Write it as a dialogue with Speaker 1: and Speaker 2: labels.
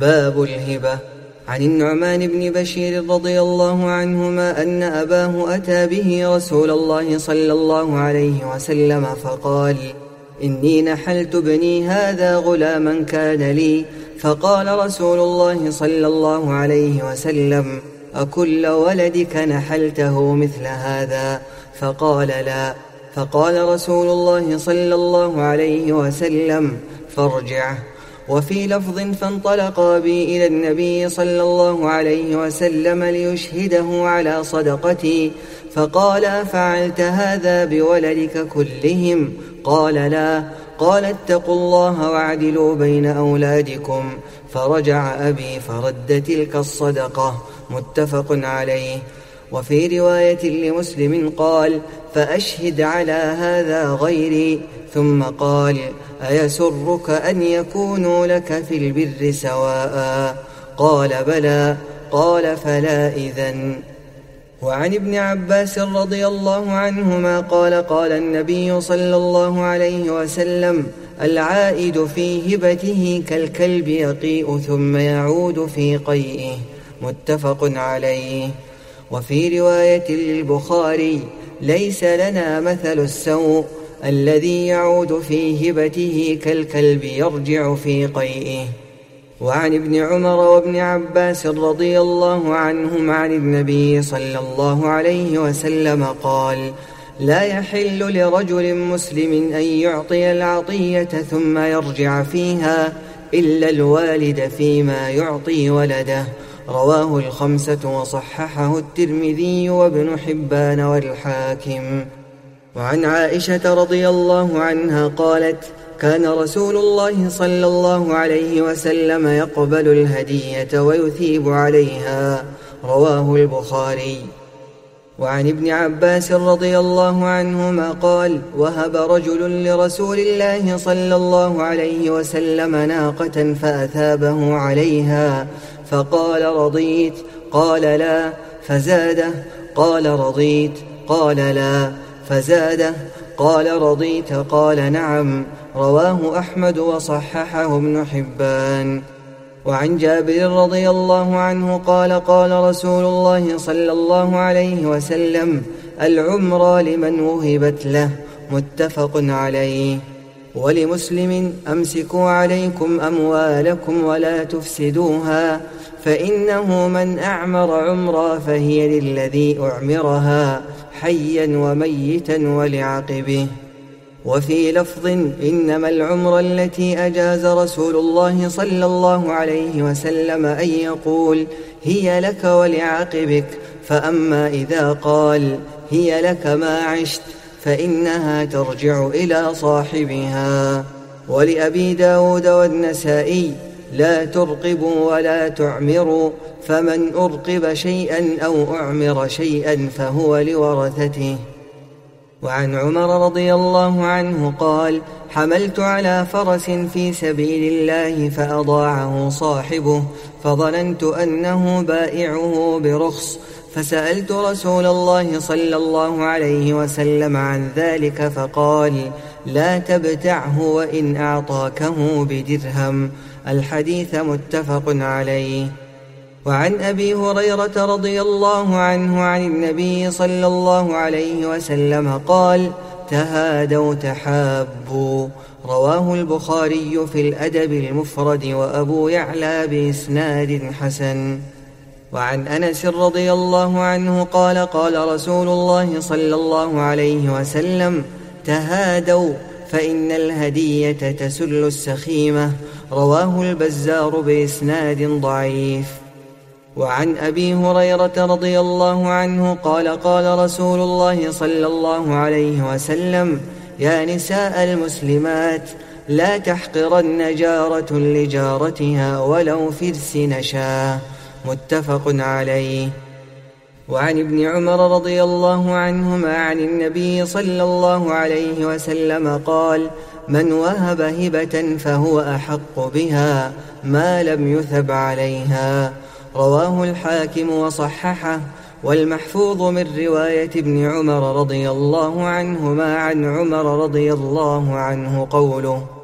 Speaker 1: باب الهبة. عن النعمان بن بشير رضي الله عنهما أن أباه أتى به رسول الله صلى الله عليه وسلم فقال إني نحلت ابني هذا غلاما كان لي. فقال رسول الله صلى الله عليه وسلم أكل ولدك نحلته مثل هذا؟ فقال لا. فقال رسول الله صلى الله عليه وسلم فارجعه. وفي لفظ فانطلقا بي إلى النبي صلى الله عليه وسلم ليشهده على صدقتي فقال فعلت هذا بولدك كلهم؟ قال لا. قال اتقوا الله واعدلوا بين أولادكم. فرجع أبي فرد تلك الصدقة. متفق عليه. وفي رواية لمسلم قال فأشهد على هذا غيري. ثم قال أيسرك أن يكونوا لك في البر سواء؟ قال بلى. قال فلا إذن. وعن ابن عباس رضي الله عنهما قال قال النبي صلى الله عليه وسلم العائد في هبته كالكلب يقيء ثم يعود في قيئه. متفق عليه. وفي رواية للبخاري ليس لنا مثل السوء الذي يعود في هبته كالكلب يرجع في قيئه. وعن ابن عمر وابن عباس رضي الله عنهم عن النبي صلى الله عليه وسلم قال لا يحل لرجل مسلم أن يعطي العطية ثم يرجع فيها إلا الوالد فيما يعطي ولده رواه الخمسة وصححه الترمذي وابن حبان والحاكم. وعن عائشة رضي الله عنها قالت كان رسول الله صلى الله عليه وسلم يقبل الهدية ويثيب عليها. رواه البخاري. وعن ابن عباس رضي الله عنهما قال وهب رجل لرسول الله صلى الله عليه وسلم ناقة فأثابه عليها. فقال رضيت قال لا فزاده قال رضيت قال لا فزاده قال رضيت قال نعم رواه أحمد وصححه ابن حبان. وعن جابر رضي الله عنه قال قال رسول الله صلى الله عليه وسلم العمر لمن وهبت له متفق عليه. ولمسلم أمسكوا عليكم أموالكم ولا تفسدوها فإنه من أعمر عمرا فهي للذي أعمرها حيا وميتا ولعقبه وفي لفظ إنما العمر التي أجاز رسول الله صلى الله عليه وسلم أن يقول هي لك ولعقبك فأما إذا قال هي لك ما عشت فإنها ترجع إلى صاحبها. ولأبي داود والنسائي لا ترقبوا ولا تعمروا فمن أرقب شيئا أو أعمر شيئا فهو لورثته. وعن عمر رضي الله عنه قال حملت على فرس في سبيل الله فأضاعه صاحبه فظننت أنه بائعه برخص فسألت رسول الله صلى الله عليه وسلم عن ذلك فقال لا تبتعه وإن أعطاكه بدرهم. الحديث متفق عليه. وعن أبي هريرة رضي الله عنه عن النبي صلى الله عليه وسلم قال تهادوا تحابوا. رواه البخاري في الأدب المفرد وأبو يعلى بإسناد حسن. وعن أنس رضي الله عنه قال قال رسول الله صلى الله عليه وسلم تهادوا فإن الهدية تسل السخيمة. رواه البزار بإسناد ضعيف. وعن أبي هريرة رضي الله عنه قال قال رسول الله صلى الله عليه وسلم يا نساء المسلمات لا تحقرن جارة لجارتها ولو فرس نشاه متفق عليه. وعن ابن عمر رضي الله عنهما عن النبي صلى الله عليه وسلم قال من وهب هبة فهو أحق بها ما لم يثب عليها. رواه الحاكم وصححه والمحفوظ من رواية ابن عمر رضي الله عنهما عن عمر رضي الله عنه قوله